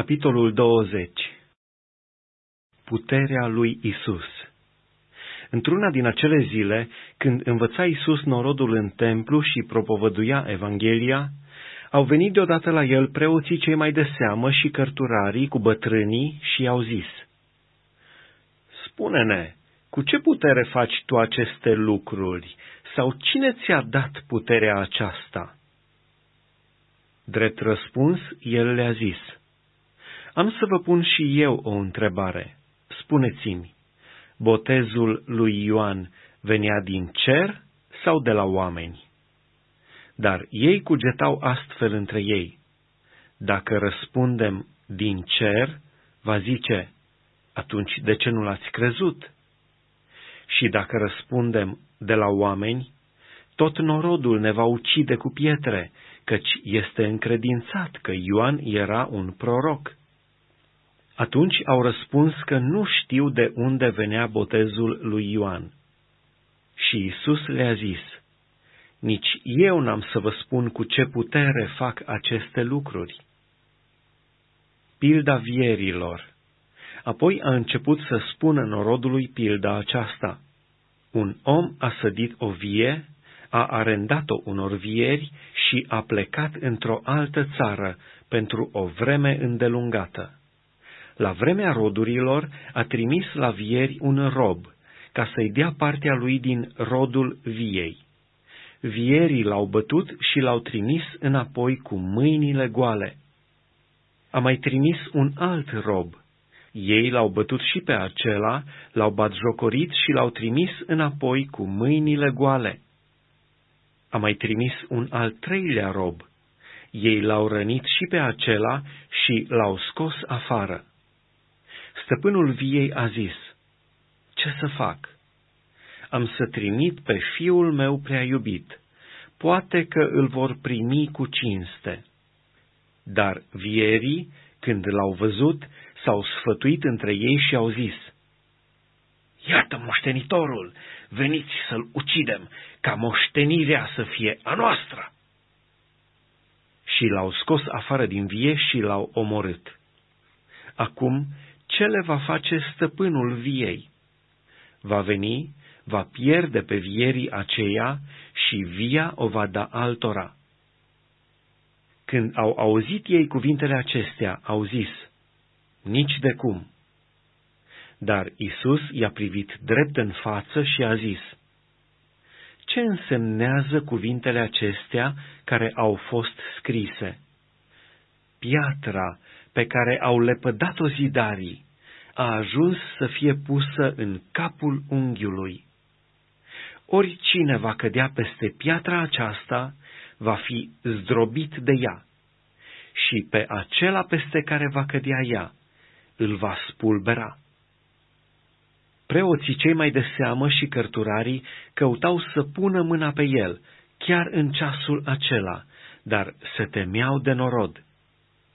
Capitolul 20 Puterea lui Isus Într-una din acele zile, când învăța Isus norodul în templu și propovăduia Evanghelia, au venit deodată la el preoții cei mai de seamă și cărturarii cu bătrânii și i-au zis, Spune-ne, cu ce putere faci tu aceste lucruri? Sau cine ți-a dat puterea aceasta?" Drept răspuns, el le-a zis, Am să vă pun și eu o întrebare. Spuneți-mi, botezul lui Ioan venea din cer sau de la oameni? Dar ei cugetau astfel între ei. Dacă răspundem din cer, va zice, atunci de ce nu l-ați crezut? Și dacă răspundem de la oameni, tot norodul ne va ucide cu pietre, căci este încredințat că Ioan era un proroc. Atunci au răspuns că nu știu de unde venea botezul lui Ioan. Și Isus le-a zis, Nici eu n-am să vă spun cu ce putere fac aceste lucruri. Pilda vierilor Apoi a început să spună norodului pilda aceasta. Un om a sădit o vie a arendat-o unor vieri și a plecat într-o altă țară pentru o vreme îndelungată. La vremea rodurilor a trimis la vieri un rob, ca să-i dea partea lui din rodul viei. Vierii l-au bătut și l-au trimis înapoi cu mâinile goale. A mai trimis un alt rob. Ei l-au bătut și pe acela, l-au batjocorit și l-au trimis înapoi cu mâinile goale a mai trimis un al treilea rob. Ei l-au rănit și pe acela și l-au scos afară. Stăpânul viei a zis, Ce să fac? Am să trimit pe fiul meu prea iubit, poate că îl vor primi cu cinste. Dar vierii, când l-au văzut, s-au sfătuit între ei și au zis, Iată moștenitorul, veniți să-l ucidem, ca moștenirea să fie a noastră. Și l-au scos afară din vie și l-au omorât. Acum, ce le va face stăpânul viei? Va veni, va pierde pe vierii aceia și via o va da altora. Când au auzit ei cuvintele acestea, au zis, nici de cum. Dar Isus i-a privit drept în față și a zis, Ce însemnează cuvintele acestea care au fost scrise? Piatra pe care au lepădat-o zidarii a ajuns să fie pusă în capul unghiului. Oricine va cădea peste piatra aceasta va fi zdrobit de ea și pe acela peste care va cădea ea îl va spulbera. Preoții cei mai de seamă și cărturarii căutau să pună mâna pe el, chiar în ceasul acela, dar se temeau de norod.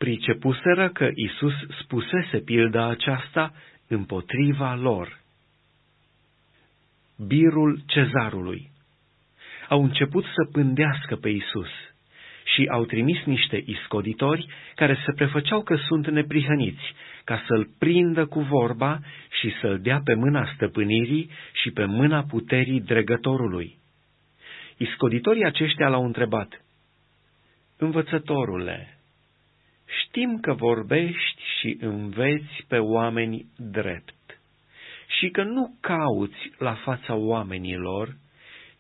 Pricepuseră că Isus spusese pilda aceasta împotriva lor. Birul cezarului Au început să pândească pe Isus și au trimis niște iscoditori care se prefăceau că sunt neprihăniți ca să-l prindă cu vorba și să-l dea pe mâna stăpânirii și pe mâna puterii dregătorului. Iscoditorii aceștia l-au întrebat, Învățătorule, știm că vorbești și înveți pe oameni drept și că nu cauți la fața oamenilor,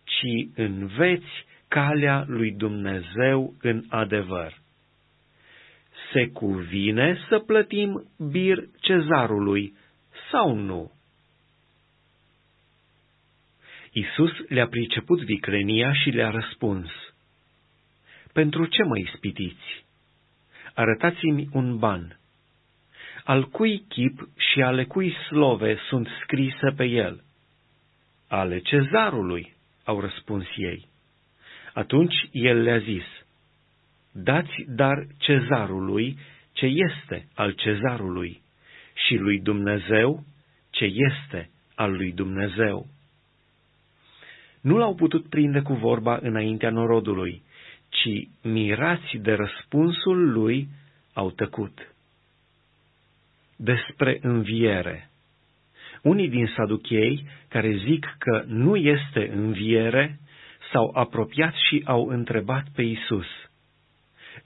ci înveți calea lui Dumnezeu în adevăr se cuvine să plătim bir cezarului sau nu? Isus le-a priceput viclenia și le-a răspuns, Pentru ce mă ispitiți? Arătați-mi un ban. Al cui chip și ale cui slove sunt scrise pe el? Ale cezarului, au răspuns ei. Atunci el le-a zis, dați dar cezarului ce este al cezarului și lui Dumnezeu ce este al lui Dumnezeu. Nu l-au putut prinde cu vorba înaintea norodului, ci mirați de răspunsul lui au tăcut. Despre înviere Unii din saduchei, care zic că nu este înviere, s-au apropiat și au întrebat pe Isus.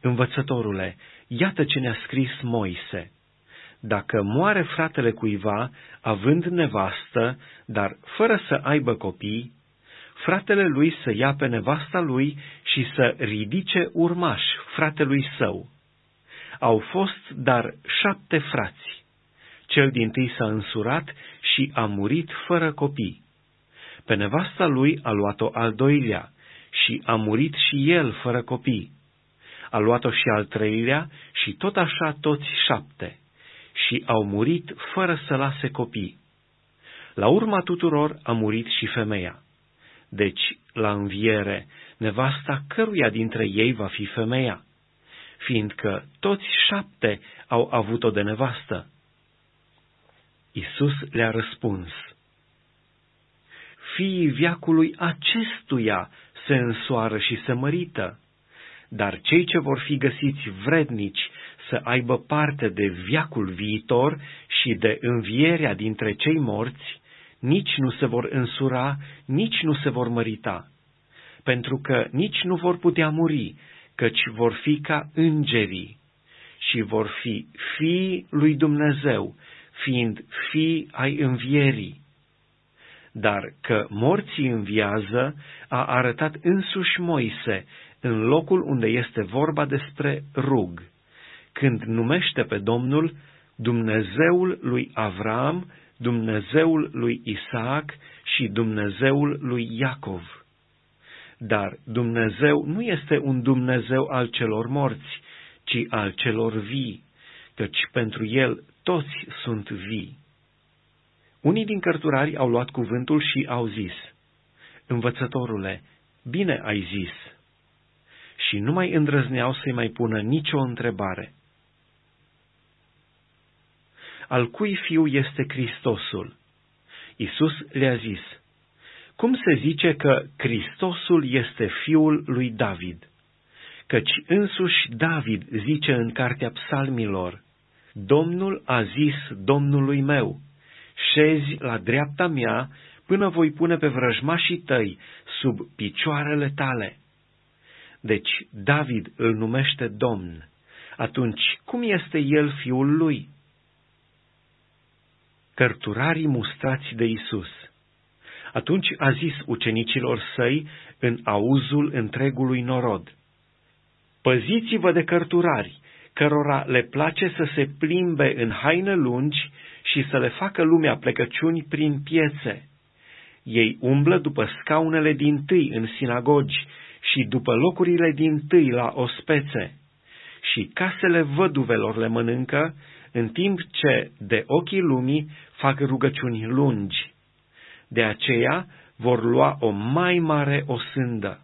Învățătorule, iată ce ne-a scris Moise. Dacă moare fratele cuiva, având nevastă, dar fără să aibă copii, fratele lui să ia pe nevasta lui și să ridice urmaș fratelui său. Au fost dar șapte frați. Cel din tâi s-a însurat și a murit fără copii. Pe nevasta lui a luat-o al doilea și a murit și el fără copii. A luat-o și al treilea și tot așa toți șapte și au murit fără să lase copii. La urma tuturor a murit și femeia. Deci, la înviere, nevasta căruia dintre ei va fi femeia, fiindcă toți șapte au avut-o de nevastă. Isus le-a răspuns, Fiii viacului acestuia se însoară și se mărită, dar cei ce vor fi găsiți vrednici să aibă parte de viacul viitor și de învierea dintre cei morți, nici nu se vor însura, nici nu se vor mărita, pentru că nici nu vor putea muri, căci vor fi ca îngerii și vor fi fii lui Dumnezeu, fiind fii ai învierii. Dar că morții înviază a arătat însuși Moise în locul unde este vorba despre rug, când numește pe Domnul Dumnezeul lui Avram, Dumnezeul lui Isaac și Dumnezeul lui Iacov. Dar Dumnezeu nu este un Dumnezeu al celor morți, ci al celor vii, căci pentru el toți sunt vii. Unii din cărturari au luat cuvântul și au zis, Învățătorule, bine ai zis. Și nu mai îndrăzneau să-i mai pună nicio întrebare. Al cui fiu este Hristosul? Isus le-a zis, Cum se zice că Hristosul este fiul lui David? Căci însuși David zice în cartea psalmilor, Domnul a zis Domnului meu, șezi la dreapta mea până voi pune pe vrăjmașii tăi sub picioarele tale. Deci David îl numește Domn. Atunci, cum este el fiul lui? Cărturarii mustrați de Isus. Atunci a zis ucenicilor săi în auzul întregului norod, Păziți-vă de cărturari, cărora le place să se plimbe în haine lungi și să le facă lumea plecăciuni prin piețe. Ei umblă după scaunele din tâi în sinagogi și după locurile din tâi la ospețe. Și casele văduvelor le mănâncă, în timp ce de ochii lumii fac rugăciuni lungi. De aceea vor lua o mai mare osândă.